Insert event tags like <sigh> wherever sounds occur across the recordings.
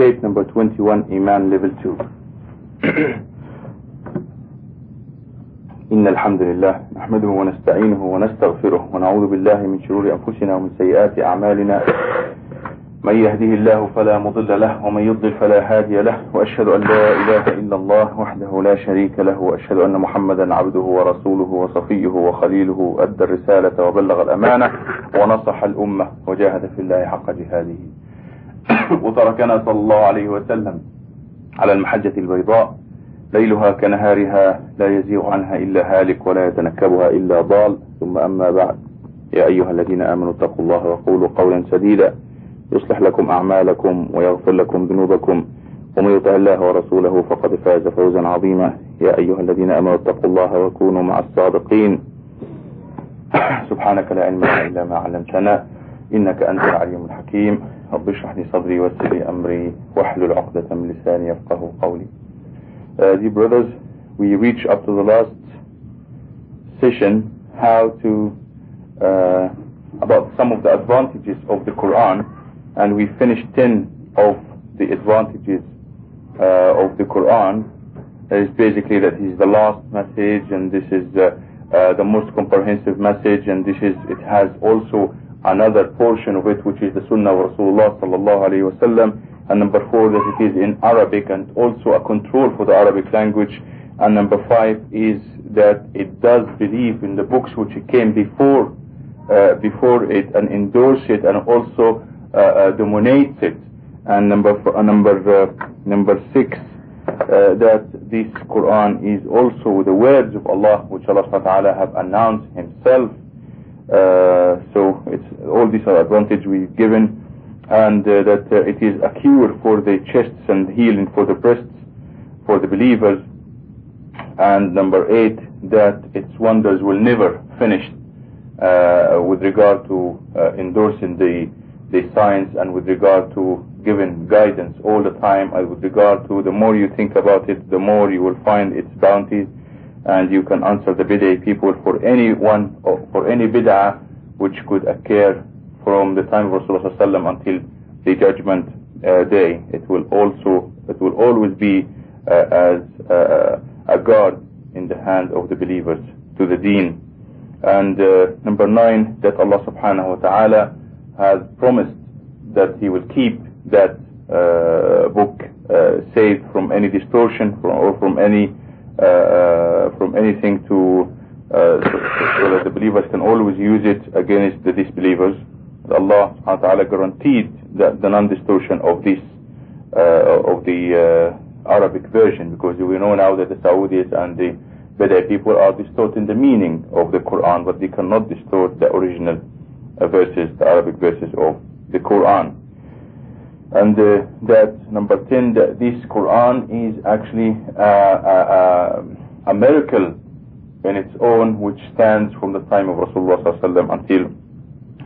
tape number 21 Iman level 2 إن الحمد لله نحمده ونستعينه ونستغفره ونعوذ بالله من شرور أنفسنا ومن سيئات أعمالنا من يهده الله فلا مضل له ومن يضلل فلا هادي له وأشهد أن لا إله إلا الله وحده لا شريك له وأشهد أن محمدا عبده ورسوله وصفيه وخليله أدى الرسالة وبلغ الأمانة ونصح الأمة وجاهد في الله حق جهاده <coughs> وتركنا صلى الله عليه وسلم على المحجة البيضاء ليلها كنهارها لا يزيغ عنها إلا هالك ولا يتنكبها إلا ضال. ثم أما بعد يا أيها الذين آمنوا اتقوا الله وقولوا قولا سديدا. يصلح لكم أعمالكم ويغفر لكم ذنوبكم. ومن يطع الله ورسوله فقد فاز فوزا عظيما. يا أيها الذين آمنوا اتقوا الله وكونوا مع الصادقين. <coughs> سبحانك لا علم إلا ما علمتنا. إنك أنت العليم الحكيم. رب اشرح لي صدري ويسر لي أمري واحلل عقدة من لساني يفقه قولي uh, Dear brothers, we reach up to the last session how to uh, about some of the advantages of the Quran and we finished 10 of the advantages uh, of the Quran is basically that is the last message and this is uh, uh, the most comprehensive message and this is it has also another portion of it which is the Sunnah of Rasulullah sallallahu alayhi and number four that it is in Arabic and also a control for the Arabic language. And number five is that it does believe in the books which came before uh, before it and endorse it and also uh, uh, dominates it. And number uh, number uh, number six uh, that this Quran is also the words of Allah which Allah have announced himself Uh, so it's all these are advantage we've given and uh, that uh, it is a cure for the chests and healing for the breasts for the believers. And number eight that its wonders will never finish with regard to endorsing the the science and with regard to giving guidance all the time. And with regard to the more you think about it the more you will find its bounties and you can answer the bid'ah people for any one for any bid'ah which could occur from the time of Rasulullah until the judgment uh, day. It will also it will always be uh, as uh, a guard in the hand of the believers to the deen. And number nine that Allah subhanahu wa ta'ala has promised that he will keep that uh, book uh, saved from any distortion from, or from any uh, Uh, uh, from anything to so, so, that the believers can always use it against the disbelievers. Allah subhanahu wa ta'ala guaranteed that the non-distortion of this uh, of the Arabic version because we know now that the Saudis and the bid'ah people are distorting the meaning of the Quran but they cannot distort the original verses, the Arabic verses of the Quran. And uh, that number 10, that this Quran is actually uh, a, a, miracle in its own which stands from the time of Rasulullah until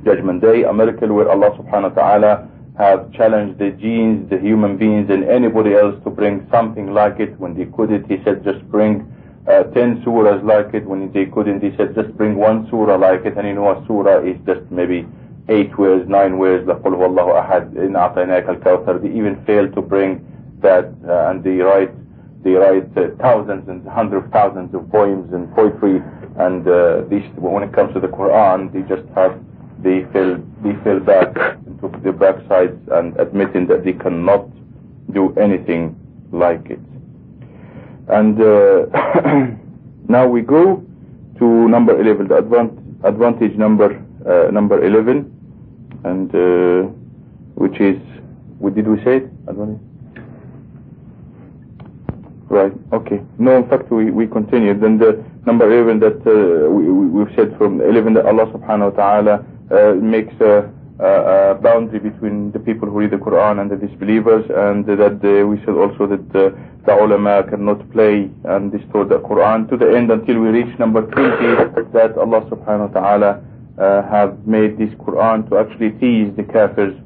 Judgment Day, a miracle where Allah subhanahu wa ta'ala have challenged the jinns, the human beings and anybody else to bring something like it. When they couldn't, he said just bring uh, 10 surahs like it. When they couldn't, he said just bring one surah like it. And you know a surah is just maybe eight ways, nine ways, the Qul Wallahu Ahad, in Ataynaq al Kawthar, they even failed to bring that, uh, and they write, they write uh, thousands and hundreds of thousands of poems and poetry, and uh, these, when it comes to the Quran, they just have, they fell, they fell back into the backsides and admitting that they cannot do anything like it. And uh, <coughs> now we go to number 11, the advan advantage number, uh, number 11 and uh, which is what did we say it right okay. No in fact we, we continued. Then the number 11 that uh, we, we've said from 11 that Allah subhanahu wa ta'ala uh, makes a, a, boundary between the people who read the Quran and the disbelievers and that uh, we said also that uh, the ulama cannot play and distort the Quran to the end until we reach number 20 that Allah subhanahu wa ta'ala have made this Quran to actually tease the kafirs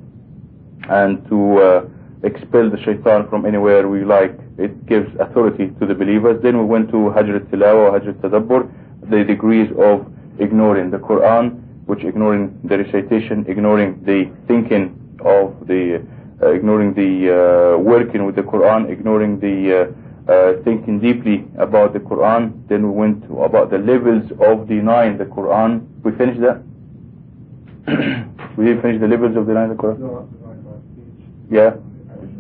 and to uh, expel the shaitan from anywhere we like. It gives authority to the believers. Then we went to Hajr Tilawa or Hajr Tadabbur, the degrees of ignoring the Quran, which ignoring the recitation, ignoring the thinking of the uh, ignoring the uh, working with the Quran, ignoring the uh, thinking deeply about the Quran. Then we went to about the levels of denying the Quran. We finished that. <coughs> we didn't finish the levels of denying the Quran. No, denying by speech. Yeah,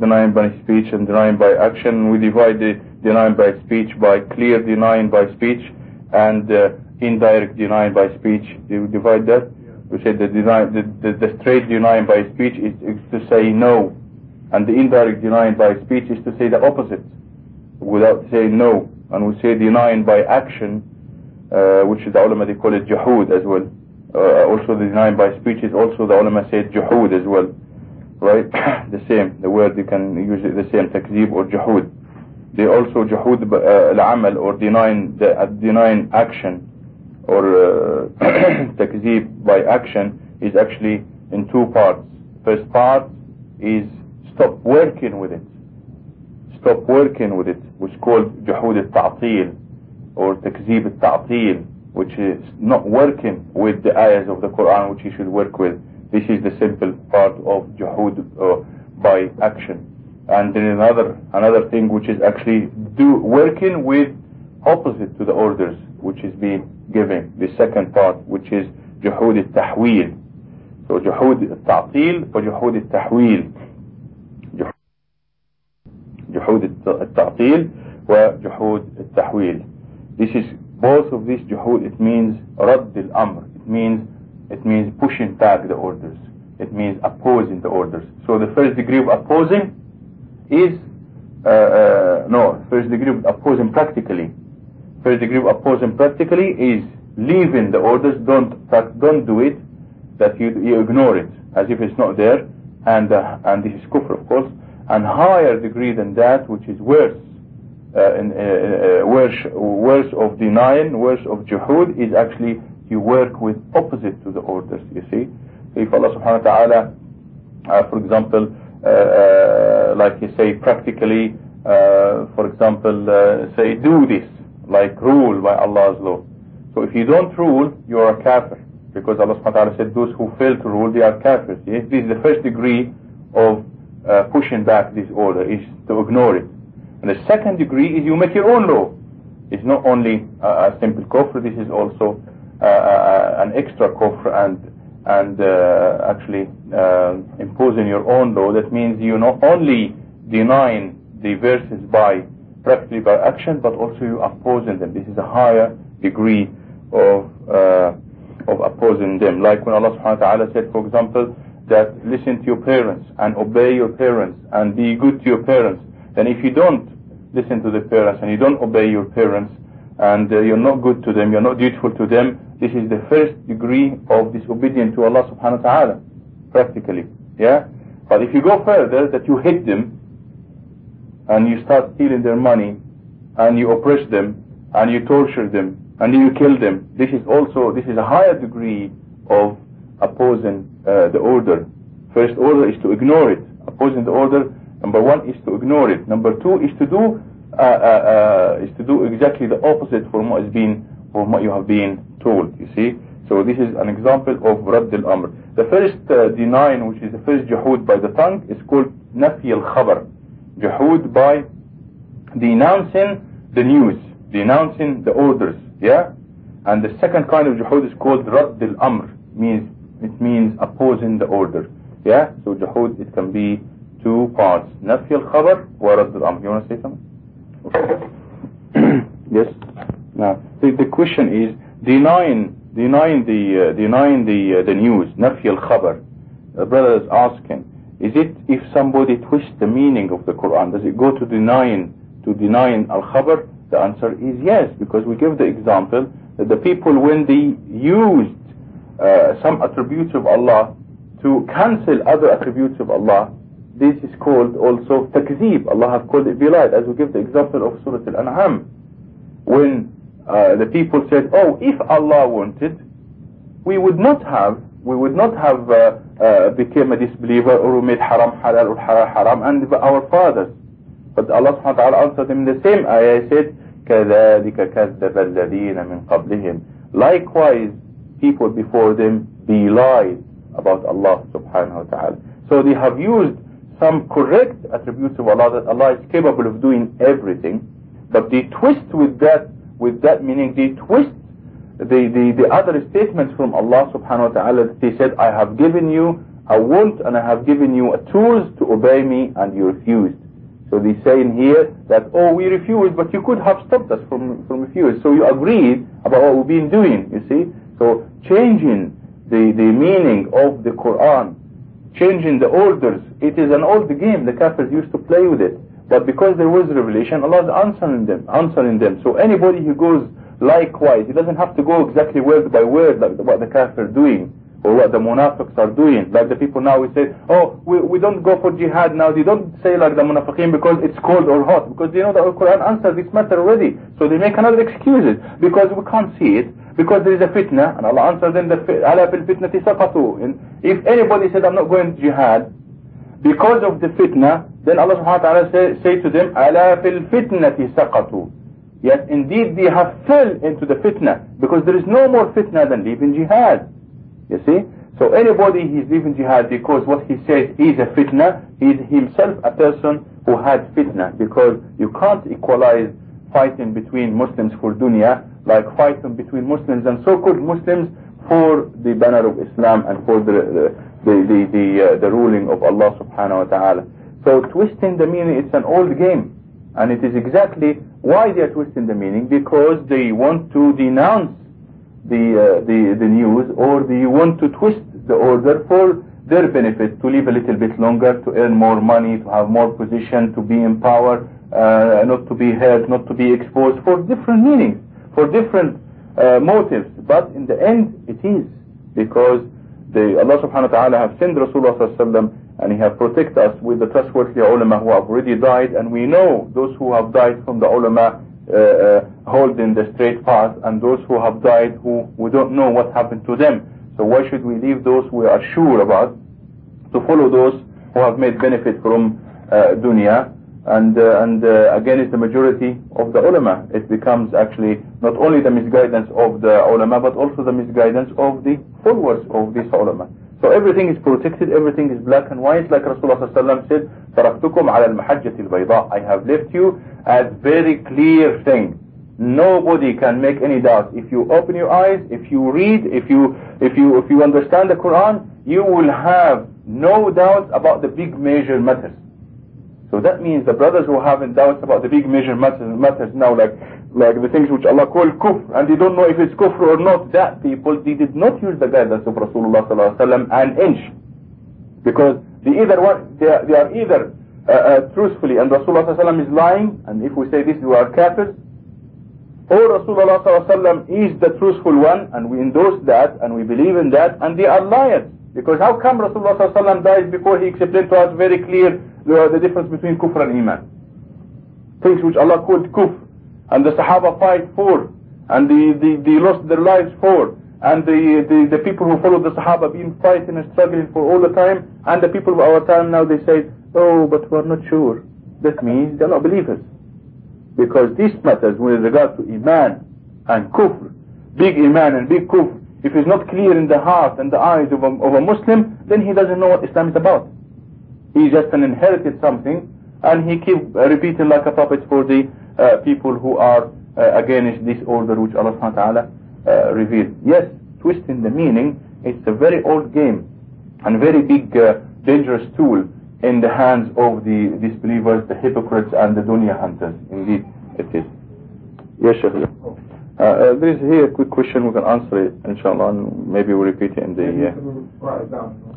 denying by speech and denying by action. We divide the denying by speech by clear denying by speech and uh, indirect denying by speech. Do we divide that? Yeah. We said the, deny, the, the, the straight denying by speech is, is to say no, and the indirect denying by speech is to say the opposite, without saying no. And we say denying by action, uh, which is the ulama they call it juhud as well. Uh, also the denying by speech is also the ulama said juhud as well, right? <coughs> the same, the word you can use it the same, takzib or juhud. They also juhud uh, al-amal or denying the uh, denying action or uh, <coughs> takzib by action is actually in two parts. First part is stop working with it. Stop working with it, which is called juhud al-ta'til or takzib al-ta'til, which is not working with the ayahs of the Quran which you should work with. This is the simple part of juhud uh, by action. And then another another thing which is actually do working with opposite to the orders which is being given. The second part which is جحود التحويل. So جحود التعطيل وجحود التحويل. جحود التعطيل وجحود التحويل. This is both of these جحود it means رد الأمر. It means it means pushing back the orders. It means opposing the orders. So the first degree of opposing is uh, uh, no first degree of opposing practically first degree of opposing practically is leaving the orders don't don't do it that you, you ignore it as if it's not there and uh, and this is kufr of course and higher degree than that which is worse uh, in, uh, worse worse of denying worse of juhud is actually you work with opposite to the orders you see. So if Allah subhanahu wa ta'ala for example uh, uh, like you say practically uh, for example say do this like rule by Allah's law. So if you don't rule you are a kafir. Because Allah subhanahu wa ta'ala said those who fail to rule they are kafirs. This is the first degree of pushing back this order is to ignore it and the second degree is you make your own law it's not only a simple kufr this is also an extra kufr and and uh, actually uh, imposing your own law, that means you not only denying the verses by practically by action, but also you opposing them. This is a higher degree of uh, of opposing them. Like when Allah subhanahu wa ta'ala said, for example, that listen to your parents and obey your parents and be good to your parents. Then if you don't listen to the parents and you don't obey your parents and uh, you're not good to them, you're not dutiful to them, this is the first degree of disobedience to Allah subhanahu wa ta'ala, practically. Yeah? But if you go further, that you hate them, and you start stealing their money, and you oppress them, and you torture them, and you kill them, this is also, this is a higher degree of opposing the order. First order is to ignore it. Opposing the order, number one is to ignore it. Number two is to do, uh, uh, is to do exactly the opposite from what is being, from what you have been told, you see. So this is an example of Radd al-Amr. The first uh, denying, which is the first juhud by the tongue, is called Nafi al-Khabar. Juhud by denouncing the news, denouncing the orders, yeah? And the second kind of juhud is called Radd al-Amr, means, it means opposing the order, yeah? So juhud, it can be two parts, al-Khabar or Radd al-Amr. You want to say something? Okay. <coughs> yes? Now, the, the question is, denying denying the uh, denying the uh, the news al khabar the brother is asking is it if somebody twists the meaning of the Quran does it go to denying to denying al khabar the answer is yes because we give the example that the people when they used uh, some attributes of Allah to cancel other attributes of Allah this is called also takzib Allah have called it bilad as we give the example of Surah Al-An'am when uh, the people said, oh, if Allah wanted, we would not have, we would not have uh, uh, become a disbeliever or made haram halal or halal haram and our fathers. But Allah subhanahu wa ta'ala answered them in the same ayah, He said, كَذَلِكَ كَذَّبَ الَّذِينَ مِنْ قَبْلِهِمْ Likewise, people before them belied about Allah subhanahu wa ta'ala. So they have used some correct attributes of Allah that Allah is capable of doing everything, but they twist with that with that meaning they twist the, the, the other statements from Allah subhanahu wa ta'ala that He said, I have given you a want and I have given you a tools to obey me and you refused. So they say in here that, oh, we refused, but you could have stopped us from, from refusing. So you agreed about what we've been doing, you see. So changing the, the meaning of the Quran, changing the orders, it is an old game. The Kafirs used to play with it. But because there was revelation, Allah is answering them, answering them. So anybody who goes likewise, he doesn't have to go exactly word by word like what the Kafirs doing or what the munafiqs are doing. Like the people now we say, oh, we, we don't go for jihad now. They don't say like the munafiqeen because it's cold or hot. Because they know the Quran answers this matter already. So they make another excuses because we can't see it. Because there is a fitna, and Allah answers them, ala fil fitnati saqatu. If anybody said, I'm not going to jihad, because of the fitna, then Allah subhanahu wa ta'ala say, say to them, ala fil fitnati saqatu. Yes, indeed they have fell into the fitna, because there is no more fitna than leaving jihad. You see? So anybody he's leaving jihad because what he says is a fitna, he's himself a person who had fitna because you can't equalize fighting between Muslims for dunya like fighting between Muslims and so-called Muslims for the banner of Islam and for the the the the, uh, the ruling of Allah subhanahu wa ta'ala. So twisting the meaning it's an old game and it is exactly why they are twisting the meaning because they want to denounce the, uh, the, the news or they want to twist the order for their benefit, to live a little bit longer, to earn more money, to have more position, to be in power, uh, not to be heard, not to be exposed, for different meanings, for different uh, motives. But in the end, it is because the, Allah subhanahu wa ta'ala have sent Rasulullah sallallahu and he have protected us with the trustworthy ulama who have already died and we know those who have died from the ulama holding the straight path and those who have died who we don't know what happened to them. So why should we leave those we are sure about to follow those who have made benefit from uh, dunya and uh, and uh, again it's the majority of the ulama. It becomes actually not only the misguidance of the ulama but also the misguidance of the followers of this ulama. So everything is protected, everything is black and white, like Rasulullah ﷺ said, تَرَكْتُكُمْ عَلَى الْمَحَجَّةِ الْبَيْضَاءِ I have left you as very clear thing. Nobody can make any doubt. If you open your eyes, if you read, if you, if you, if you understand the Quran, you will have no doubt about the big major matters. So that means the brothers who have doubts about the big major matters, matters now, like like the things which Allah called kufr, and they don't know if it's kufr or not, that people, they did not use the guidance of Rasulullah sallallahu an inch. Because they either want, they are, they are either uh, uh, truthfully and Rasulullah sallallahu is lying, and if we say this, we are kafirs, or Rasulullah sallallahu is the truthful one, and we endorse that, and we believe in that, and they are liars. Because how come Rasulullah sallallahu died before he explained to us very clear the, the difference between kufr and iman? Things which Allah called kufr and the Sahaba fight for, and they, they, they lost their lives for, and the, the, the people who followed the Sahaba been fighting and struggling for all the time, and the people of our time now they say, oh, but we're not sure. That means they're not believers. Because this matters with regard to Iman and Kufr, big Iman and big Kufr, if it's not clear in the heart and the eyes of a, of a Muslim, then he doesn't know what Islam is about. He just an inherited something, and he keep repeating like a puppet for the uh, people who are uh, against this order which Allah subhanahu wa ta'ala uh, revealed. Yes, twisting the meaning, it's a very old game and very big dangerous tool in the hands of the disbelievers, the hypocrites and the dunya hunters. Indeed, it is. Yes, Sheikh. Uh, uh, there is here a quick question, we can answer it, inshallah, and maybe we'll repeat it in the... Uh,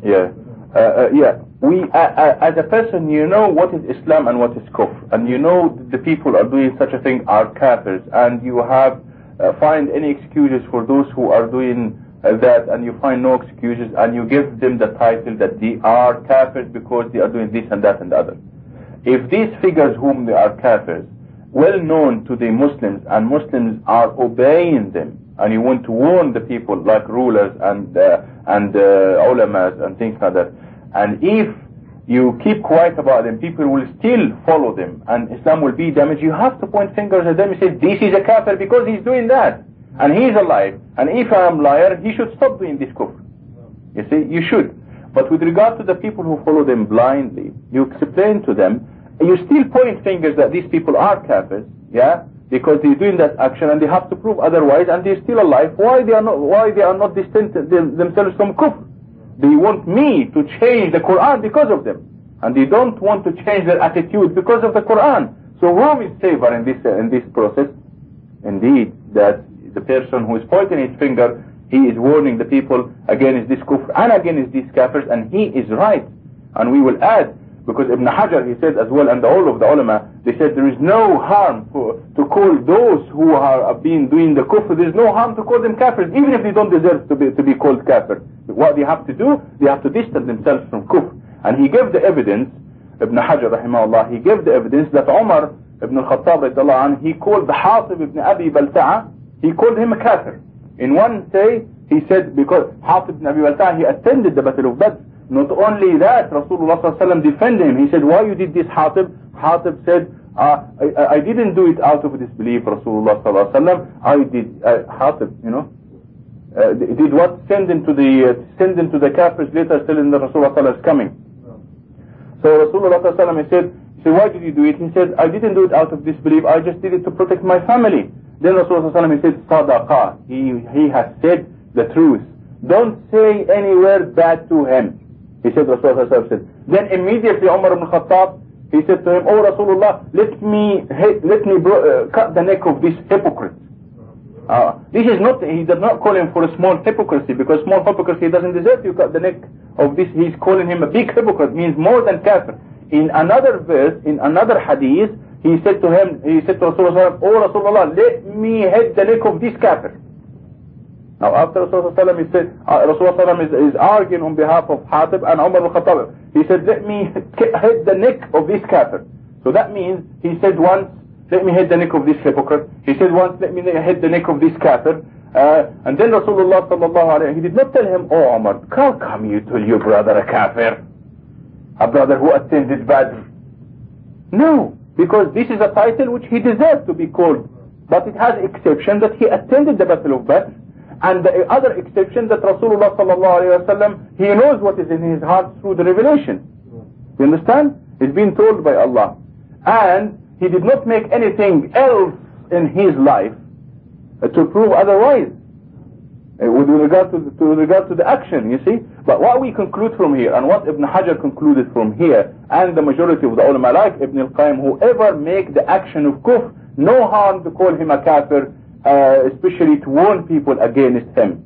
yeah. Uh, uh, yeah, we, uh, uh, as a person, you know what is Islam and what is kufr, and you know the people are doing such a thing are kafirs, and you have uh, find any excuses for those who are doing uh, that, and you find no excuses, and you give them the title that they are kafirs because they are doing this and that and the other. If these figures whom they are kafirs, well known to the Muslims, and Muslims are obeying them, and you want to warn the people like rulers and and ulamas and things like that, and if you keep quiet about them, people will still follow them, and Islam will be damaged. You have to point fingers at them and say, this is a kafir because he's doing that. And he's alive. And if I am liar, he should stop doing this kufr. You see, you should. But with regard to the people who follow them blindly, you explain to them, you still point fingers that these people are kafirs, yeah? Because they're doing that action and they have to prove otherwise and they're still alive. Why they are not, why they are not distant themselves from kufr? They want me to change the Quran because of them. And they don't want to change their attitude because of the Quran. So whom is safer in this, uh, in this process? Indeed, that the person who is pointing his finger, he is warning the people against this kufr and against these kafirs and he is right. And we will add, because Ibn Hajar he said as well and all of the ulama, they said there is no harm to call those who are being doing the kufr, there is no harm to call them kafirs, even if they don't deserve to be, to be called kafir. What they have to do, they have to distance themselves from kufr. And he gave the evidence, Ibn Hajar rahimahullah, he gave the evidence that Umar ibn al-Khattab he called the Hatib ibn Abi Balta'a, he called him a kafir. In one say, he said, because Hatib ibn Abi Balta'a, he attended the Battle of Badr. Not only that, Rasulullah defended him. He said, why you did this Hatib? Hatib said, uh, I, I, didn't do it out of disbelief, Rasulullah Wasallam. I did, uh, Hatib, you know, uh, did what? Send into the, uh, send into the kafirs later telling the Rasulullah is coming. So Rasulullah he said, he said, why did you do it? He said, I didn't do it out of disbelief, I just did it to protect my family. Then Rasulullah he said, Sadaqah. He, he has said the truth. Don't say any word bad to him. He said, Rasulullah said. Then immediately Umar ibn Khattab, he said to him, Oh Rasulullah, let me, let me uh, cut the neck of this hypocrite. Uh, this is not, he does not call him for a small hypocrisy because small hypocrisy doesn't deserve to cut the neck of this. He's calling him a big hypocrite, means more than kafir. In another verse, in another hadith, he said to him, he said to Rasulullah, Oh Rasulullah, let me head the neck of this kafir. Now after Rasulullah he said, uh, Rasulullah is, is arguing on behalf of Hatib and Umar al-Khattab. He said, let me hit the neck of this kafir. So that means, he said once, let me hit the neck of this hypocrite. He said once, let me hit the neck of this kafir. Uh, and then Rasulullah sallallahu he did not tell him, oh Umar, how come you tell your brother a kafir? a brother who attended Badr. No, because this is a title which he deserves to be called. But it has exception that he attended the Battle of Badr. And the other exception that Rasulullah sallallahu alayhi wa he knows what is in his heart through the revelation. You understand? He's been told by Allah. And he did not make anything else in his life to prove otherwise. Uh, with regard to, to regard to the action, you see. But what we conclude from here, and what Ibn Hajar concluded from here, and the majority of the ulama like Ibn al-Qayyim, whoever make the action of kufr, no harm to call him a kafir, uh, especially to warn people against him.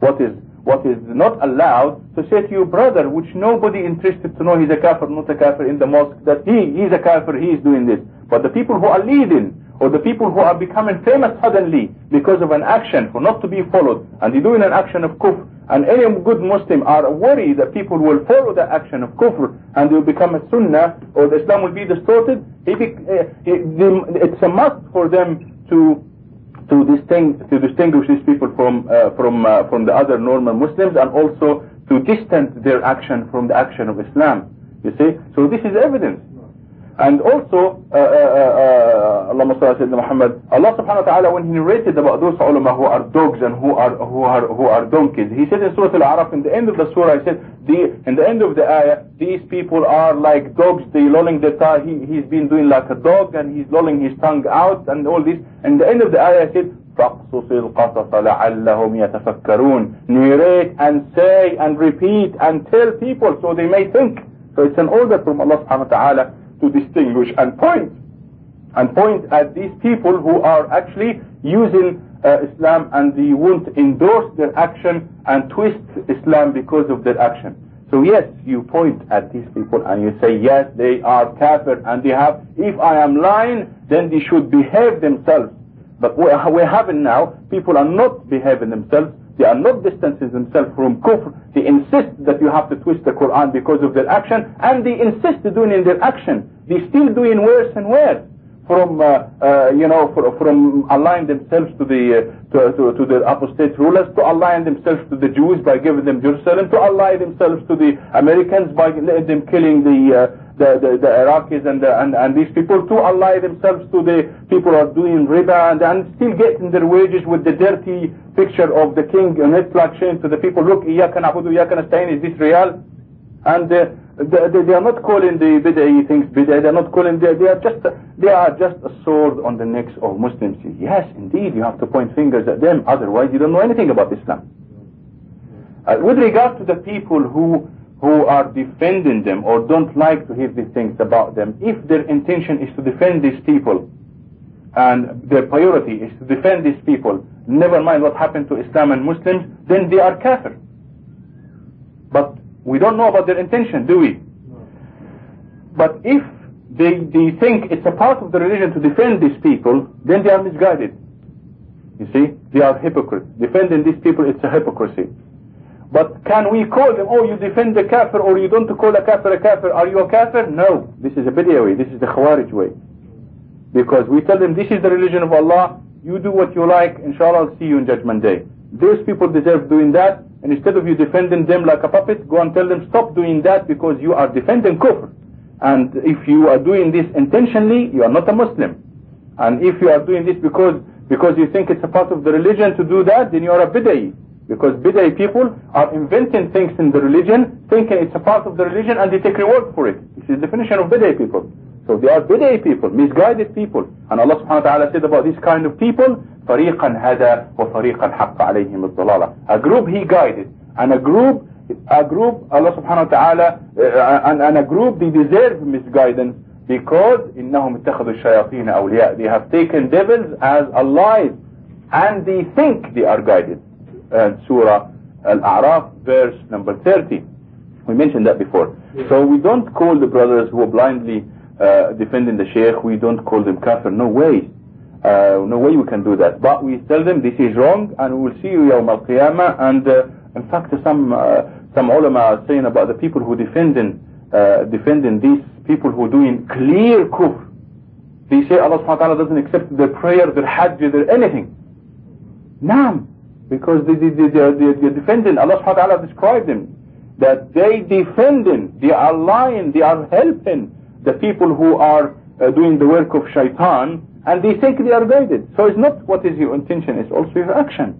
What is what is not allowed to say to your brother, which nobody interested to know he's a kafir, not a kafir in the mosque, that he he's a kafir, he's doing this. But the people who are leading, or the people who are becoming famous suddenly because of an action for not to be followed and they're doing an action of kufr and any good Muslim are worried that people will follow the action of kufr and they will become a sunnah or the Islam will be distorted he uh, it's a must for them to to distinguish, to distinguish these people from uh, from uh, from the other normal Muslims and also to distance their action from the action of Islam. You see? So this is evidence and also, uh, uh, uh, Allahumma salli Muhammad, Allah subhanahu wa ta'ala when he narrated about those ulama who are dogs and who are who are who are donkeys, he said in Surah Al-A'raf in the end of the surah, he said, the, in the end of the ayah, these people are like dogs, they lolling their tongue, he, he's been doing like a dog and he's lolling his tongue out and all this. And the end of the ayah said, فَاقْصُصِ الْقَصَصَ لَعَلَّهُمْ يَتَفَكَّرُونَ Narrate and say and repeat and tell people so they may think. So it's an order from Allah subhanahu wa ta'ala to distinguish and point and point at these people who are actually using uh, Islam and they won't endorse their action and twist Islam because of their action. So yes, you point at these people and you say, yes, they are kafir and they have, if I am lying, then they should behave themselves. But we are having now, people are not behaving themselves they are not distancing themselves from kufr. They insist that you have to twist the Quran because of their action, and they insist doing in their action. They still doing worse and worse from uh, uh, you know for, from allying themselves to the uh, to, to, to, the apostate rulers to align themselves to the Jews by giving them Jerusalem to ally themselves to the Americans by them killing the uh, the, the, the, Iraqis and, the, and, and these people to ally themselves to the people who are doing riba and, and still getting their wages with the dirty picture of the king on his blockchain to the people, look, إِيَّاكَ نَعْبُدُ إِيَّاكَ Is this real? And uh, they, they, are not calling the bid'ah things bid'ah, they are not calling, they, they are just, they are just a sword on the necks of Muslims. Yes, indeed, you have to point fingers at them, otherwise you don't know anything about Islam. Uh, with regard to the people who who are defending them or don't like to hear these things about them, if their intention is to defend these people and their priority is to defend these people, never mind what happened to Islam and Muslims, then they are kafir. But we don't know about their intention, do we? But if they, they think it's a part of the religion to defend these people, then they are misguided. You see, they are hypocrites. Defending these people, it's a hypocrisy. But can we call them, oh, you defend the kafir or you don't call a kafir a kafir, are you a kafir? No, this is a bid'ah way, this is the khawarij way. Because we tell them, this is the religion of Allah, you do what you like, inshallah I'll see you in judgment day. Those people deserve doing that, and instead of you defending them like a puppet, go and tell them, stop doing that because you are defending kufr. And if you are doing this intentionally, you are not a Muslim. And if you are doing this because because you think it's a part of the religion to do that, then you are a bid'ah. Because bid'ah people are inventing things in the religion, thinking it's a part of the religion, and they take reward for it. This is the definition of bid'ah people. So they are bid'ah people, misguided people. And Allah subhanahu wa ta'ala said about this kind of people, فريقا هدى وفريقا حق عليهم الضلالة. A group he guided, and a group, a group, Allah subhanahu wa ta'ala, uh, and, and a group they deserve misguidance because إنهم اتخذوا الشياطين أولياء. They have taken devils as allies, and they think they are guided and Surah Al-A'raf verse number 30. We mentioned that before. Yeah. So we don't call the brothers who are blindly uh, defending the Sheikh, we don't call them kafir. No way. Uh, no way we can do that. But we tell them this is wrong and we will see you Yawm Al-Qiyamah. And uh, in fact some uh, some ulama are saying about the people who defending uh, defending these people who doing clear kufr. They say Allah subhanahu wa ta'ala doesn't accept their prayer, their hajj, their anything. Naam. Because they, the, the, the, the defendant, Allah subhanahu wa ta'ala described them, that they defending, they are lying, they are helping the people who are uh, doing the work of shaitan, and they think they are guided. So it's not what is your intention, it's also your action.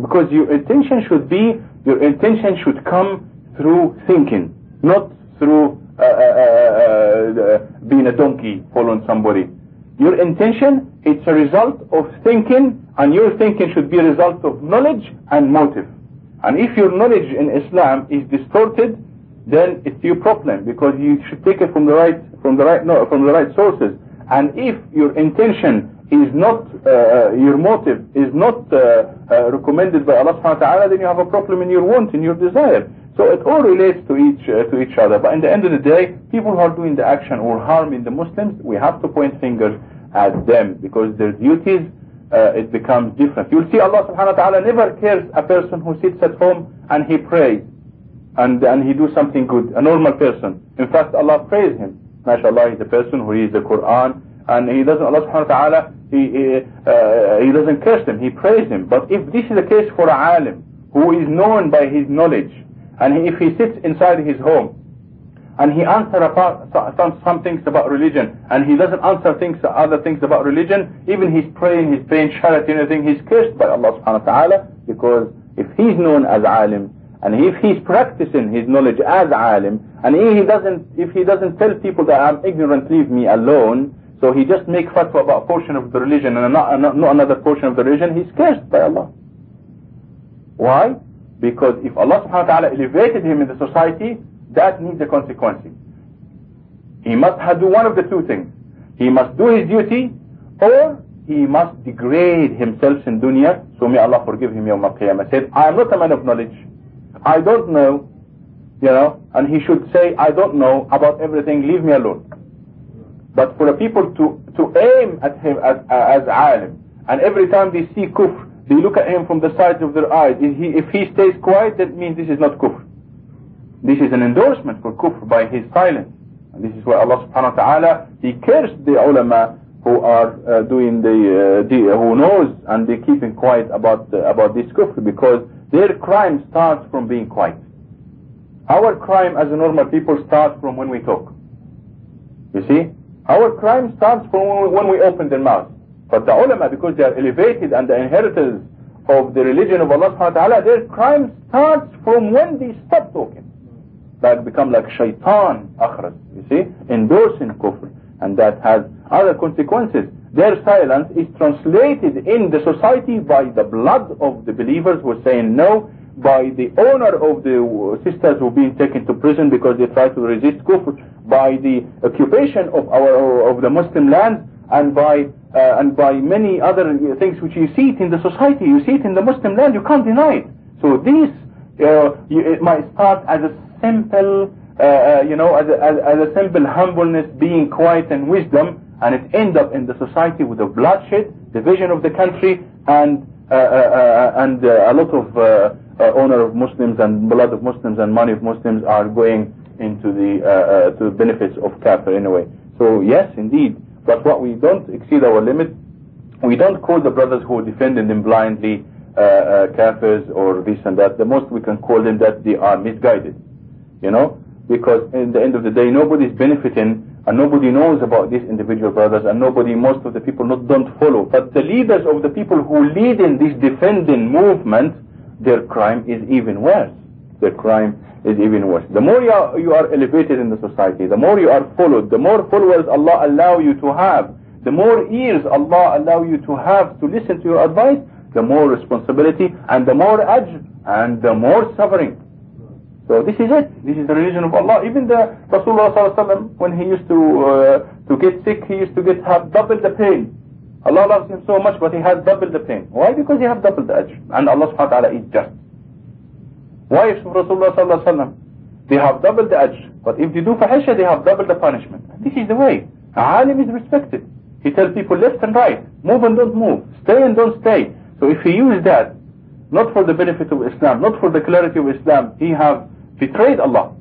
Because your intention should be, your intention should come through thinking, not through uh, uh, uh, uh being a donkey following somebody. Your intention, it's a result of thinking and your thinking should be a result of knowledge and motive. And if your knowledge in Islam is distorted, then it's your problem because you should take it from the right from the right no, from the right sources. And if your intention is not uh, uh your motive is not uh, uh, recommended by Allah subhanahu wa ta'ala then you have a problem in your want in your desire so it all relates to each uh, to each other but in the end of the day people who are doing the action or harming the Muslims we have to point fingers at them because their duties uh, it becomes different. You'll see Allah subhanahu wa ta'ala never cares a person who sits at home and he prays and, and he do something good, a normal person. In fact, Allah praise him. MashaAllah, he's a person who reads the Quran and he doesn't, Allah subhanahu wa ta'ala, he, he, uh, he doesn't curse him, he praise him. But if this is the case for a alim who is known by his knowledge and if he sits inside his home and he answer about some, some things about religion and he doesn't answer things other things about religion even he's praying he's paying charity and everything he's cursed by Allah subhanahu wa ta'ala because if he's known as alim and if he's practicing his knowledge as alim and he doesn't if he doesn't tell people that I'm ignorant leave me alone so he just make fatwa about a portion of the religion and not, not, not another portion of the religion he's cursed by Allah why because if Allah subhanahu wa ta'ala elevated him in the society that needs a consequence. He must do one of the two things. He must do his duty or he must degrade himself in dunya. So may Allah forgive him Yawm al-Qiyamah. Said, I am not a man of knowledge. I don't know. You know, and he should say, I don't know about everything, leave me alone. But for the people to, to aim at him as, as alim, and every time they see kufr, they look at him from the sides of their eyes. If he, if he stays quiet, that means this is not kufr. This is an endorsement for kufr by his silence. And this is why Allah subhanahu wa ta'ala, He cursed the ulama who are uh, doing the, uh, the, who knows and they keeping quiet about, uh, about this kufr because their crime starts from being quiet. Our crime as a normal people starts from when we talk. You see? Our crime starts from when we open the mouth. But the ulama, because they are elevated and the inheritors of the religion of Allah subhanahu wa ta'ala, their crime starts from when they stop talking. like become like shaitan akhras, you see, endorsing kufr. And that has other consequences. Their silence is translated in the society by the blood of the believers who are saying no, by the honor of the sisters who are being taken to prison because they try to resist kufr, by the occupation of our of the Muslim land, and by uh, and by many other things which you see it in the society, you see it in the Muslim land, you can't deny it. So this, uh, it might start as a simple, uh, uh, you know, as a, as a simple humbleness, being quiet and wisdom, and it end up in the society with a bloodshed, division of the country, and uh, uh, uh, and a lot of honor of Muslims and blood of Muslims and money of Muslims are going into the to the benefits of kafir in a way. So yes, indeed, but what we don't exceed our limit, we don't call the brothers who defend them blindly uh, uh, kafirs or this and that. The most we can call them that they are misguided. You know, because in the end of the day, nobody's benefiting and nobody knows about these individual brothers and nobody, most of the people not, don't follow. But the leaders of the people who lead in this defending movement, their crime is even worse. Their crime is even worse. The more you are, elevated in the society, the more you are followed, the more followers Allah allow you to have, the more ears Allah allow you to have to listen to your advice, the more responsibility and the more ajr and the more suffering. So this is it. This is the religion of Allah. Even the Rasulullah sallallahu when he used to uh, to get sick, he used to get have double the pain. Allah loves him so much, but he has double the pain. Why? Because he has double the ajr. And Allah subhanahu wa ta'ala is just. Wives of Rasulullah sallallahu they have double the ajr. But if they do fahisha, they have double the punishment. This is the way. Alim is respected. He tells people left and right, move and don't move, stay and don't stay. So if he uses that, not for the benefit of Islam, not for the clarity of Islam, he have betrayed Allah.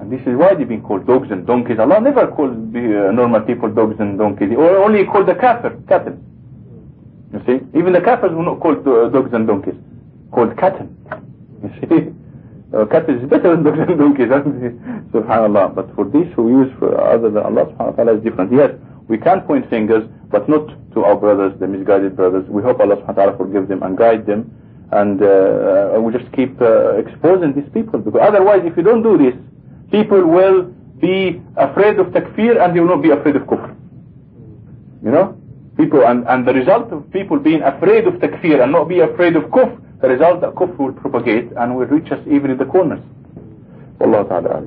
And this is why they've been called dogs and donkeys. Allah never called the uh, normal people dogs and donkeys. Or only called the kafir, cattle. You see? Even the kafirs were not called uh, dogs and donkeys. Called cattle. <laughs> You see? Uh, cattle is better than dogs and donkeys. <laughs> Subhanallah. But for this who use for other than Allah subhanahu wa ta'ala is different. Yes, we can point fingers, but not to our brothers, the misguided brothers. We hope Allah subhanahu wa ta'ala forgive them and guide them and uh, uh, we just keep uh, exposing these people because otherwise if you don't do this people will be afraid of takfir and they will not be afraid of kufr. You know? People and, and the result of people being afraid of takfir and not be afraid of kufr the result that kufr will propagate and will reach us even in the corners. Allah ta'ala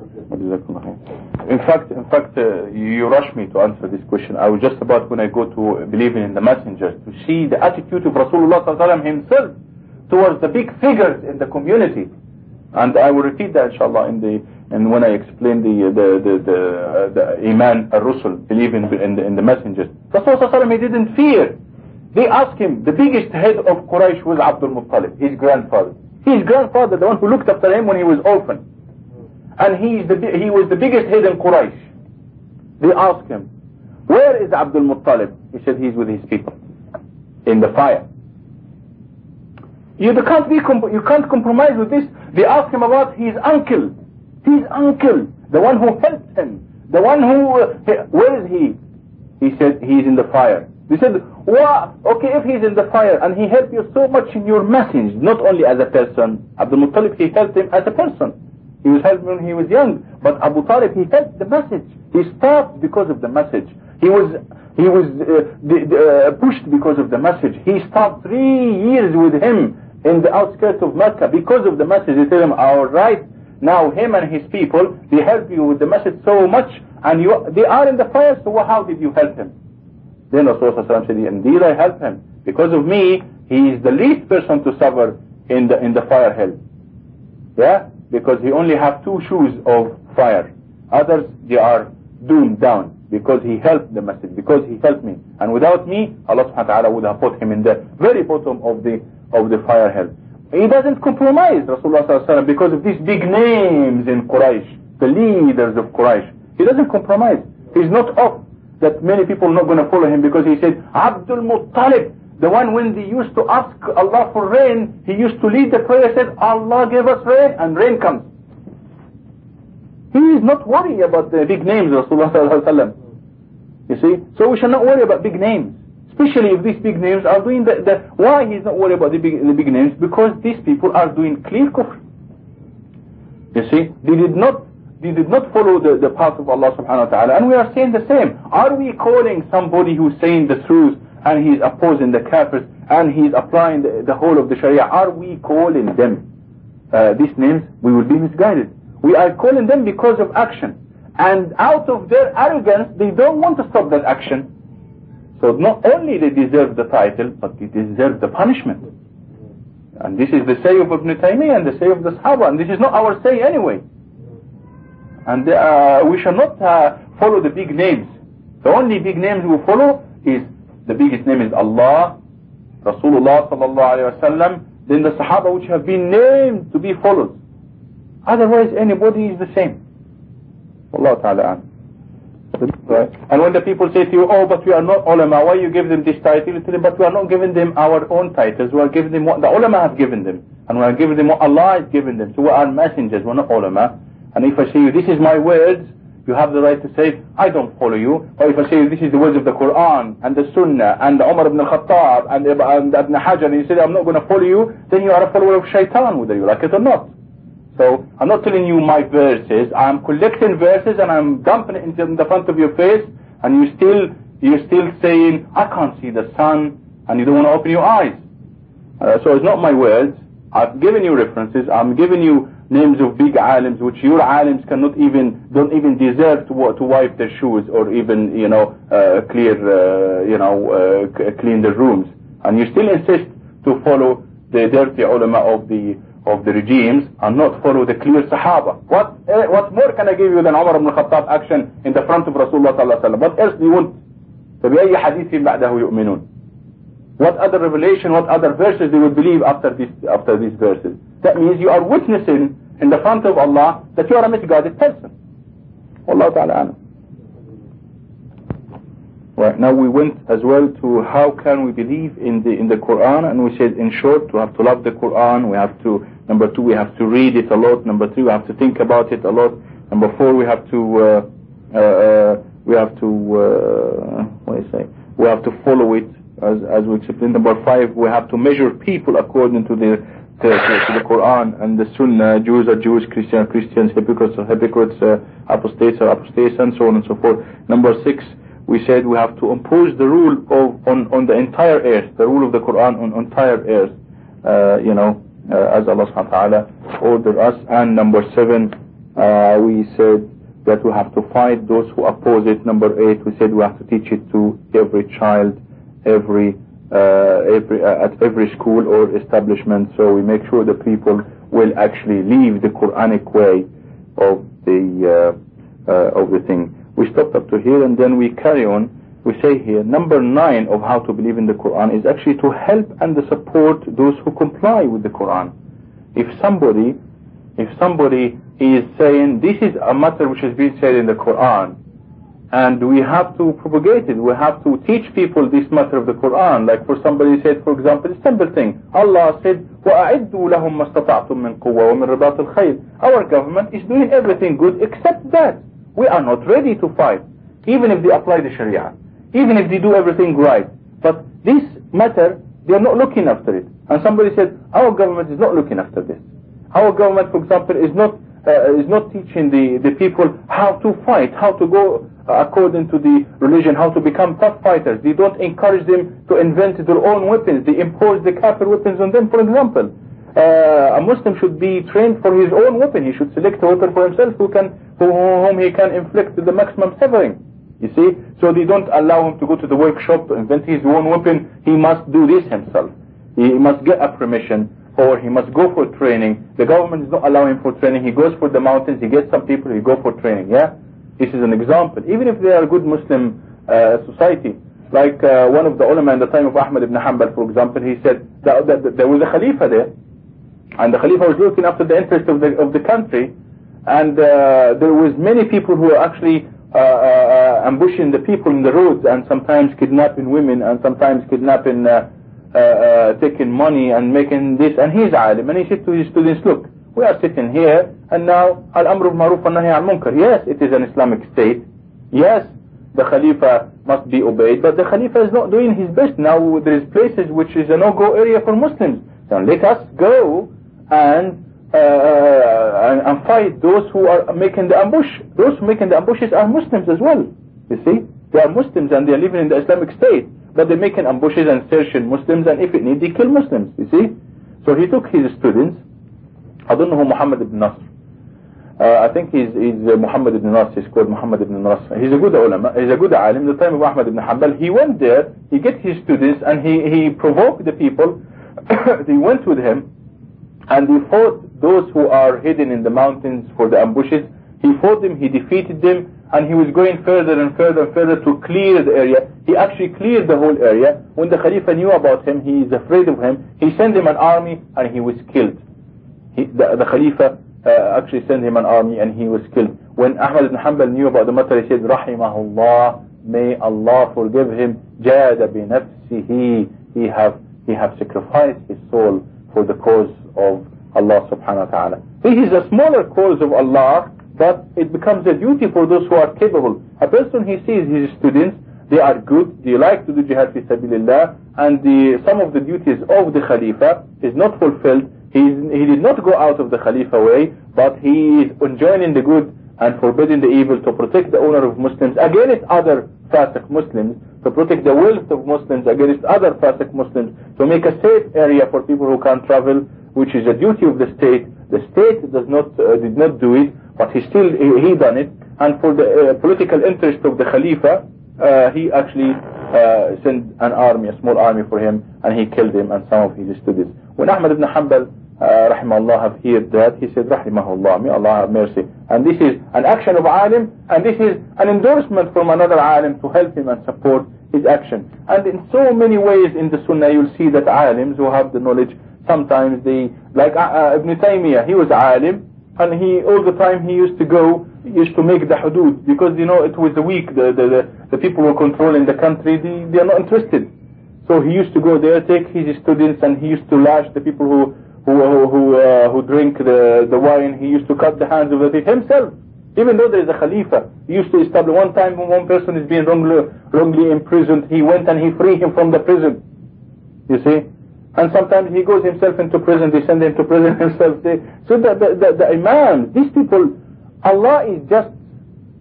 in fact, in fact, uh, you rush me to answer this question. I was just about when I go to believing in the messengers to see the attitude of Rasulullah himself towards the big figures in the community. And I will repeat that inshallah in the and when I explain the the the the, uh, the iman al-rusul believing in the, in the messengers. Rasulullah he didn't fear. They asked him, the biggest head of Quraysh was Abdul Muttalib, his grandfather. His grandfather, the one who looked after him when he was orphan. And he, is the, he was the biggest head in Quraysh. They asked him, where is Abdul Muttalib? He said, he's with his people. In the fire. You can't be you can't compromise with this. They ask him about his uncle, his uncle, the one who helped him, the one who uh, where is he? He said he's in the fire. They said, "What? Okay, if he's in the fire and he helped you so much in your message, not only as a person. Abdul Muttalib he helped him as a person. He was helped when he was young, but Abu Talib he helped the message. He stopped because of the message. He was he was uh, uh, pushed because of the message. He stopped three years with him in the outskirts of Mecca because of the message. They tell him, all right, now him and his people, they help you with the message so much and you, they are in the fire, so how did you help him? Then Rasulullah said, indeed I help him. Because of me, he is the least person to suffer in the, in the fire hell. Yeah? Because he only have two shoes of fire. Others, they are doomed down because he helped the message, because he helped me. And without me, Allah subhanahu wa ta'ala would have put him in the very bottom of the of the fire hell. He doesn't compromise Rasulullah because of these big names in Quraysh, the leaders of Quraysh. He doesn't compromise. He's not off that many people are not going to follow him because he said, Abdul Muttalib, the one when they used to ask Allah for rain, he used to lead the prayer, said, Allah gave us rain, and rain comes. He is not worried about the big names, Rasulullah You see? So we should not worry about big names. Especially if these big names are doing the, the why he's not worried about the big, the big names? Because these people are doing clear kufr. You see, they did not they did not follow the, the path of Allah subhanahu wa ta'ala. And we are saying the same. Are we calling somebody who's saying the truth and he's opposing the kafirs and he's applying the, the whole of the sharia, are we calling them uh, these names? We will be misguided. We are calling them because of action. And out of their arrogance, they don't want to stop that action. So not only they deserve the title, but they deserve the punishment. And this is the say of Ibn Taymiyyah and the say of the Sahaba, and this is not our say anyway. And uh, we shall not uh, follow the big names. The only big names we follow is, the biggest name is Allah, Rasulullah sallallahu alayhi wa sallam, then the Sahaba which have been named to be followed. Otherwise anybody is the same. Allah Ta'ala Right. And when the people say to you, oh, but we are not ulama, why you give them this title? You tell them, but we are not giving them our own titles. We are giving them what the ulama have given them. And we are giving them what Allah has given them. So we are messengers, we're not ulama. And if I say you, this is my words, you have the right to say, I don't follow you. Or if I say this is the words of the Quran and the Sunnah and the Umar ibn al-Khattab and, and Ibn Hajar and you say I'm not going to follow you, then you are a follower of shaitan whether you like it or not. So I'm not telling you my verses. I'm collecting verses and I'm dumping it in the front of your face, and you still you're still saying I can't see the sun, and you don't want to open your eyes. Uh, so it's not my words. I've given you references. I'm giving you names of big alims which your alims cannot even don't even deserve to to wipe their shoes or even you know uh, clear uh, you know uh, clean their rooms, and you still insist to follow the dirty ulama of the of the regimes and not follow the clear Sahaba. What uh, what more can I give you than Umar ibn Khattab action in the front of Rasulullah sallallahu alaihi wasallam? What else do you want? فبأي حديث بعده يؤمنون? What other revelation, what other verses they will believe after this after these verses? That means you are witnessing in the front of Allah that you are a misguided person. Allah Ta'ala Right now we went as well to how can we believe in the in the Quran and we said in short we have to love the Quran we have to number two we have to read it a lot. Number three we have to think about it a lot. Number four we have to uh, uh, uh we have to uh, what do you say? We have to follow it as as we explained. Number five we have to measure people according to the to, to, to the Quran and the Sunnah. Jews are Jews Christians are Christians hypocrites are hypocrites uh, apostates are apostates and so on and so forth. Number six we said we have to impose the rule of on on the entire earth, the rule of the Quran on entire earth. Uh, you know, uh, as Allah subhanahu wa ta'ala ordered us. And number seven, uh, we said that we have to fight those who oppose it. Number eight, we said we have to teach it to every child, every uh, every uh, at every school or establishment. So we make sure the people will actually leave the Quranic way of the uh, of the thing. We stopped up to here and then we carry on We say here, number nine of how to believe in the Quran is actually to help and to support those who comply with the Quran. If somebody, if somebody is saying this is a matter which has been said in the Quran, and we have to propagate it. We have to teach people this matter of the Quran. Like for somebody said, for example, a simple thing. Allah said, وَأَعِدُّوا لَهُمْ مَا اسْتَطَعْتُم مِّن قُوَّةٍ وَمِن رِبَاطِ الْخَيْرِ Our government is doing everything good except that. We are not ready to fight, even if they apply the Sharia, even if they do everything right. But this matter, they are not looking after it. And somebody said, our government is not looking after this. Our government, for example, is not uh, is not teaching the, the people how to fight, how to go uh, according to the religion, how to become tough fighters. They don't encourage them to invent their own weapons. They impose the kafir weapons on them, for example. Uh, a Muslim should be trained for his own weapon. He should select a weapon for himself who can whom he can inflict the maximum suffering. You see? So they don't allow him to go to the workshop invent his own weapon. He must do this himself. He must get a permission or he must go for training. The government is not allowing him for training. He goes for the mountains, he gets some people, he go for training. Yeah? This is an example. Even if they are a good Muslim uh, society, like uh, one of the ulama in the time of Ahmad ibn Hanbal, for example, he said that, that, that there was a Khalifa there, and the Khalifa was looking after the interest of the of the country, and uh, there was many people who were actually ambushing the people in the roads and sometimes kidnapping women and sometimes kidnapping uh, uh, taking money and making this. And he's alim and he said to his students look we are sitting here and now al-amru maruf nahi al-munkar yes it is an Islamic state. Yes the Khalifa must be obeyed but the Khalifa is not doing his best. Now there is places which is a no-go area for Muslims. So let us go and uh, and, and fight those who are making the ambush. Those making the ambushes are Muslims as well. You see, they are Muslims and they are living in the Islamic State, but they're making ambushes and searching Muslims, and if it needs, they kill Muslims. You see, so he took his students. I don't know who Muhammad ibn Nasr. Uh, I think he's, he's uh, Muhammad ibn Nasr. He's called Muhammad ibn Nasr. He's a good ulama. He's a good alim. The time of Ahmad ibn Hanbal, he went there. He get his students and he he provoked the people. <coughs> they went with him and he fought those who are hidden in the mountains for the ambushes. He fought them, he defeated them, and he was going further and further and further to clear the area. He actually cleared the whole area. When the Khalifa knew about him, he is afraid of him. He sent him an army and he was killed. He, the, the Khalifa uh, actually sent him an army and he was killed. When Ahmad ibn Hanbal knew about the matter, he said, Rahimahullah, may Allah forgive him. Jada bi nafsihi. He have, he have sacrificed his soul for the cause of Allah subhanahu wa ta'ala. This is a smaller cause of Allah, but it becomes a duty for those who are capable. A person, he sees his students, they are good, they like to do jihad fi sabilillah, and the, some of the duties of the Khalifa is not fulfilled. He, he did not go out of the Khalifa way, but he is enjoining the good and forbidding the evil to protect the honor of Muslims against other Fasiq Muslims, to protect the wealth of Muslims against other Fasiq Muslims, to make a safe area for people who can't travel, which is a duty of the state. The state does not uh, did not do it, but he still he, he done it. And for the uh, political interest of the Khalifa, uh, he actually uh, sent an army, a small army for him, and he killed him and some of his students. When Ahmad ibn Hanbal uh, rahimahullah have heard that, he said, rahimahullah, may Allah have mercy. And this is an action of alim, and this is an endorsement from another alim to help him and support his action. And in so many ways in the sunnah, you'll see that alims who have the knowledge, sometimes they, like uh, uh, Ibn Taymiyyah, he was alim, and he, all the time he used to go, used to make the hudud, because you know, it was weak, the, the, the, the people who controlling the country, they, they are not interested. So he used to go there, take his students, and he used to lash the people who who who uh, who drink the the wine. He used to cut the hands of the thief himself. Even though there is a Khalifa, he used to establish one time when one person is being wrongly, wrongly imprisoned, he went and he freed him from the prison. You see? And sometimes he goes himself into prison, they send him to prison <laughs> himself. They, so the, the, the, the Imam, these people, Allah is just,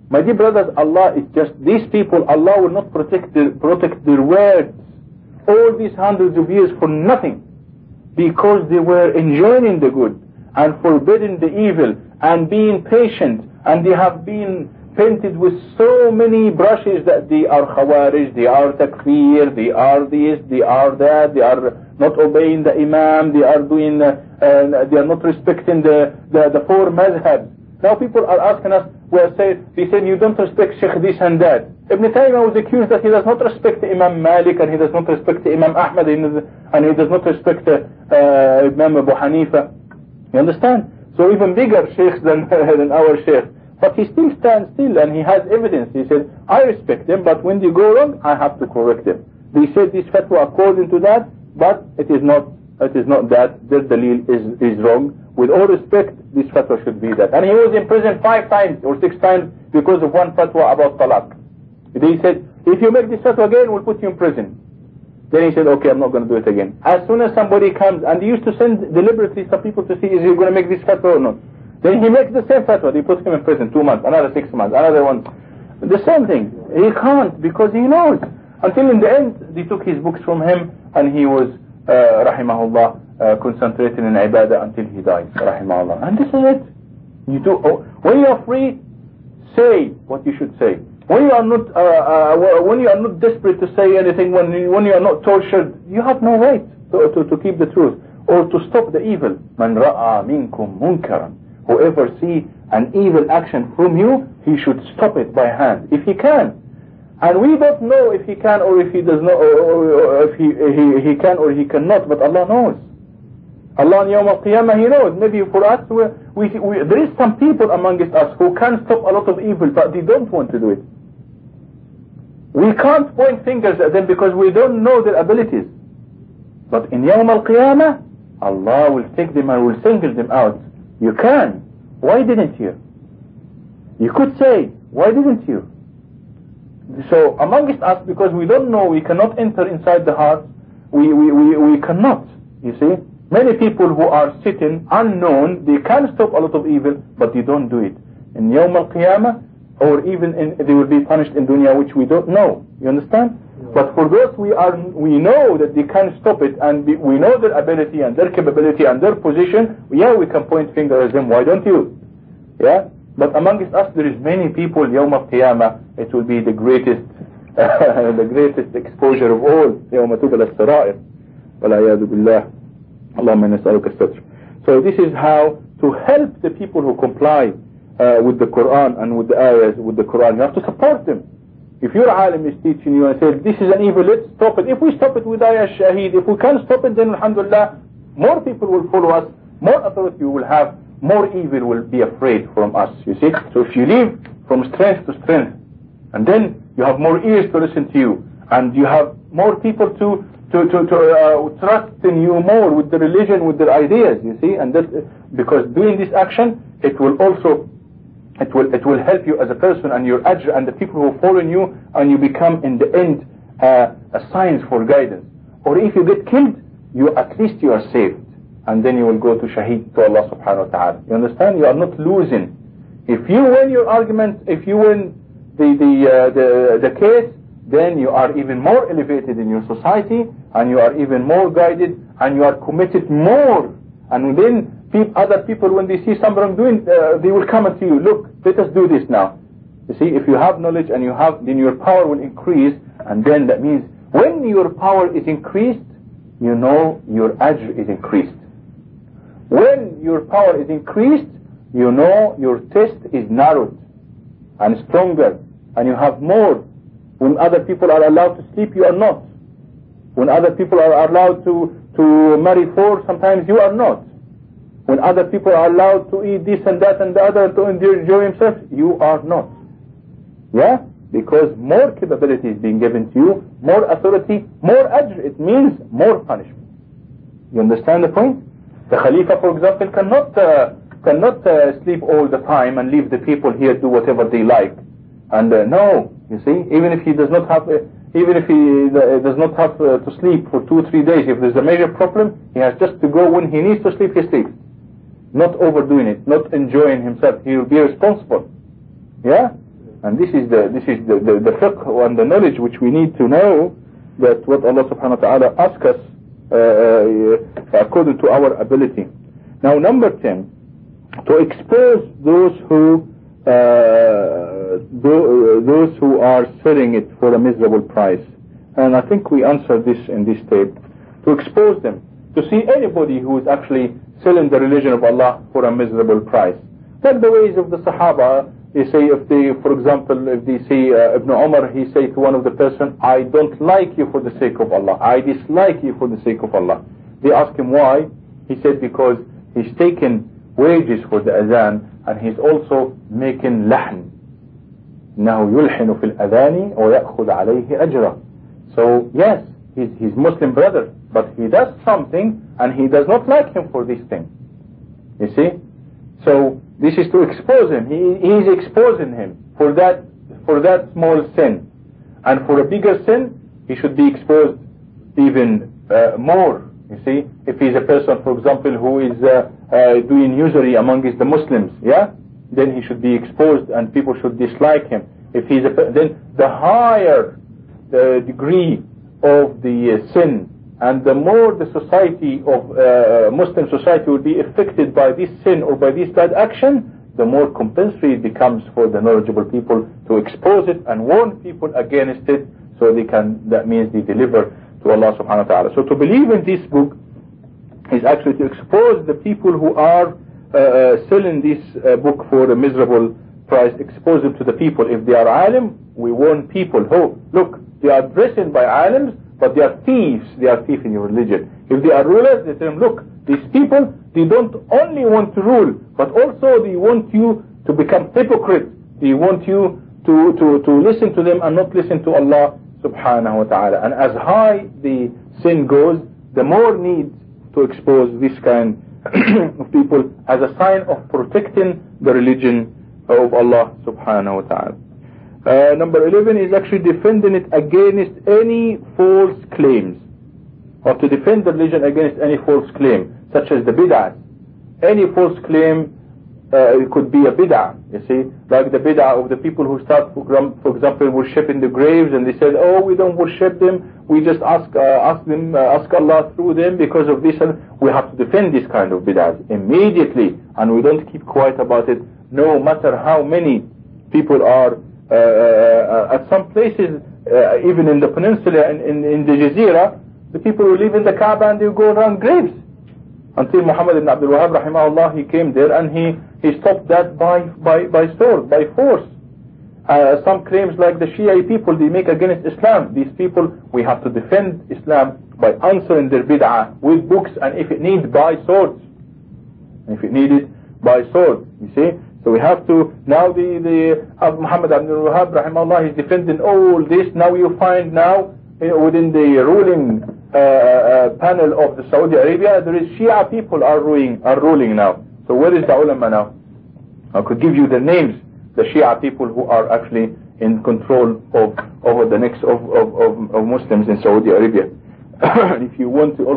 my dear brothers, Allah is just, these people, Allah will not protect their, protect their words all these hundreds of years for nothing because they were enjoining the good and forbidding the evil and being patient and they have been painted with so many brushes that they are khawarij, they are takfir, they are this, they are that, they are not obeying the imam, they are doing, uh, uh, they are not respecting the, the, the four madhabs. Now people are asking us, well, say, they say you don't respect Sheikh this and that. Ibn Taymiyyah was accused that he does not respect Imam Malik and he does not respect Imam Ahmad and he does not respect uh, Imam Abu Hanifa. You understand? So even bigger sheikhs than, <laughs> than our sheikh. But he still stands still and he has evidence. He said, I respect them, but when they go wrong, I have to correct them. They said this fatwa according to that, but it is not it is not that. Their dalil is, is wrong. With all respect, this fatwa should be that. And he was in prison five times or six times because of one fatwa about talaq. They said, if you make this fatwa again, we'll put you in prison. Then he said, okay, I'm not going to do it again. As soon as somebody comes, and he used to send deliberately some people to see, is he going to make this fatwa or not? Then he makes the same fatwa. They put him in prison two months, another six months, another one. The same thing. He can't because he knows. Until in the end, they took his books from him, and he was, uh, rahimahullah, uh, concentrating in ibadah until he dies, rahimahullah. And this is it. You do, oh, when you are free, say what you should say. When you are not, uh, uh, when you are not desperate to say anything, when you, when you are not tortured, you have no right to, to, to keep the truth or to stop the evil. Man ra'a minkum munkaran. Whoever see an evil action from you, he should stop it by hand, if he can. And we don't know if he can or if he does not, or, or, or if he, he, he can or he cannot, but Allah knows. Allah on Yawm al-Qiyamah, He knows. Maybe for us, we, we, we, there is some people amongst us who can stop a lot of evil, but they don't want to do it. We can't point fingers at them because we don't know their abilities. But in Yawm al-Qiyamah, Allah will take them and will single them out. You can. Why didn't you? You could say, why didn't you? So amongst us, because we don't know, we cannot enter inside the heart, we, we, we, we cannot, you see? Many people who are sitting unknown, they can stop a lot of evil, but they don't do it. In Yawm al-Qiyamah, or even in, they will be punished in dunya, which we don't know. You understand? But for those we are, we know that they can stop it, and we know their ability and their capability and their position. Yeah, we can point fingers at them. Why don't you? Yeah. But amongst us, there is many people. Yawm al-Qiyamah, it will be the greatest, <laughs> the greatest exposure of all. يوم تبل السرائر. والعياذ بالله. اللهم نسألك الستر. So this is how to help the people who comply uh, with the Quran and with the ayahs, with the Quran. You have to support them. If your alim is teaching you and says, this is an evil, let's stop it. If we stop it with ayah shaheed, if we can't stop it, then alhamdulillah, more people will follow us, more authority will have, more evil will be afraid from us, you see. So if you live from strength to strength, and then you have more ears to listen to you, and you have more people to to to, to uh, trust in you more with the religion, with their ideas, you see, and that because doing this action, it will also it will it will help you as a person and your ajr and the people who follow you and you become in the end uh, a sign for guidance. Or if you get killed you at least you are saved. And then you will go to shaheed to Allah subhanahu wa ta'ala. You understand? You are not losing. If you win your argument if you win the the uh, the, the case then you are even more elevated in your society and you are even more guided and you are committed more. And then other people, when they see some wrongdoing, uh, they will come and see you, look, let us do this now. You see, if you have knowledge and you have, then your power will increase, and then that means when your power is increased, you know your ajr is increased. When your power is increased, you know your test is narrowed and stronger, and you have more. When other people are allowed to sleep, you are not. When other people are allowed to, to marry four, sometimes you are not. When other people are allowed to eat this and that and the other to enjoy themselves, you are not. Yeah? Because more capability is being given to you, more authority, more ajr. It means more punishment. You understand the point? The Khalifa, for example, cannot uh, cannot uh, sleep all the time and leave the people here do whatever they like. And uh, no, you see, even if he does not have, uh, even if he uh, does not have uh, to sleep for two or three days, if there's a major problem, he has just to go when he needs to sleep, he sleeps not overdoing it, not enjoying himself. He will be responsible. Yeah? And this is the this is the, the, the fiqh and the knowledge which we need to know that what Allah subhanahu wa ta'ala asks us uh, uh, according to our ability. Now number 10, to expose those who uh, those who are selling it for a miserable price. And I think we answered this in this tape. To expose them, to see anybody who is actually selling the religion of Allah for a miserable price. Like the ways of the Sahaba, they say if they, for example, if they say uh, Ibn Umar, he say to one of the person, I don't like you for the sake of Allah. I dislike you for the sake of Allah. They ask him why. He said because he's taken wages for the adhan and he's also making lahn. إنه يلحن في الأذان ويأخذ عليه أجره. So yes, he's his Muslim brother, but he does something and he does not like him for this thing. You see? So this is to expose him. He, he is exposing him for that for that small sin. And for a bigger sin, he should be exposed even uh, more. You see, if he's a person, for example, who is uh, uh, doing usury amongst the Muslims, yeah, then he should be exposed and people should dislike him. If he's a, then the higher the degree of the uh, sin and the more the society of uh, Muslim society will be affected by this sin or by this bad action, the more compulsory it becomes for the knowledgeable people to expose it and warn people against it so they can, that means they deliver to Allah subhanahu wa ta'ala. So to believe in this book is actually to expose the people who are uh, uh selling this uh, book for a miserable price, expose them to the people. If they are alim, we warn people, oh, look, they are dressed by alims, but they are thieves. They are thieves in your religion. If they are rulers, they tell them, look, these people, they don't only want to rule, but also they want you to become hypocrite. They want you to, to, to listen to them and not listen to Allah subhanahu wa ta'ala. And as high the sin goes, the more need to expose this kind <coughs> of people as a sign of protecting the religion of Allah subhanahu wa ta'ala. Uh, number 11 is actually defending it against any false claims or to defend the religion against any false claim such as the bid'ah. Any false claim uh, it could be a bid'ah, you see, like the bid'ah of the people who start, for example, worshiping the graves and they said, oh, we don't worship them, we just ask uh, ask them, uh, ask Allah through them. Because of this, and we have to defend this kind of bid'ah immediately, and we don't keep quiet about it, no matter how many people are at some places, uh, even in the peninsula, in, in, in the Jazeera, the people who live in the Kaaba and they go around graves. Until Muhammad ibn Abdul Wahab rahimahullah, he came there and he, he stopped that by, by, by sword, by force. Uh, some claims like the Shia people they make against Islam. These people, we have to defend Islam by answering their bid'ah with books and if it needs by swords. If it needed by sword, you see. So we have to, now the, the Abu Muhammad Abdul Wahab rahimahullah is defending all this. Now you find now within the ruling uh, uh, panel of the Saudi Arabia, there is Shia people are ruling, are ruling now. So where is the ulama now? I could give you the names, the Shia people who are actually in control of over the next of, of, of, of Muslims in Saudi Arabia. <coughs> if you want to also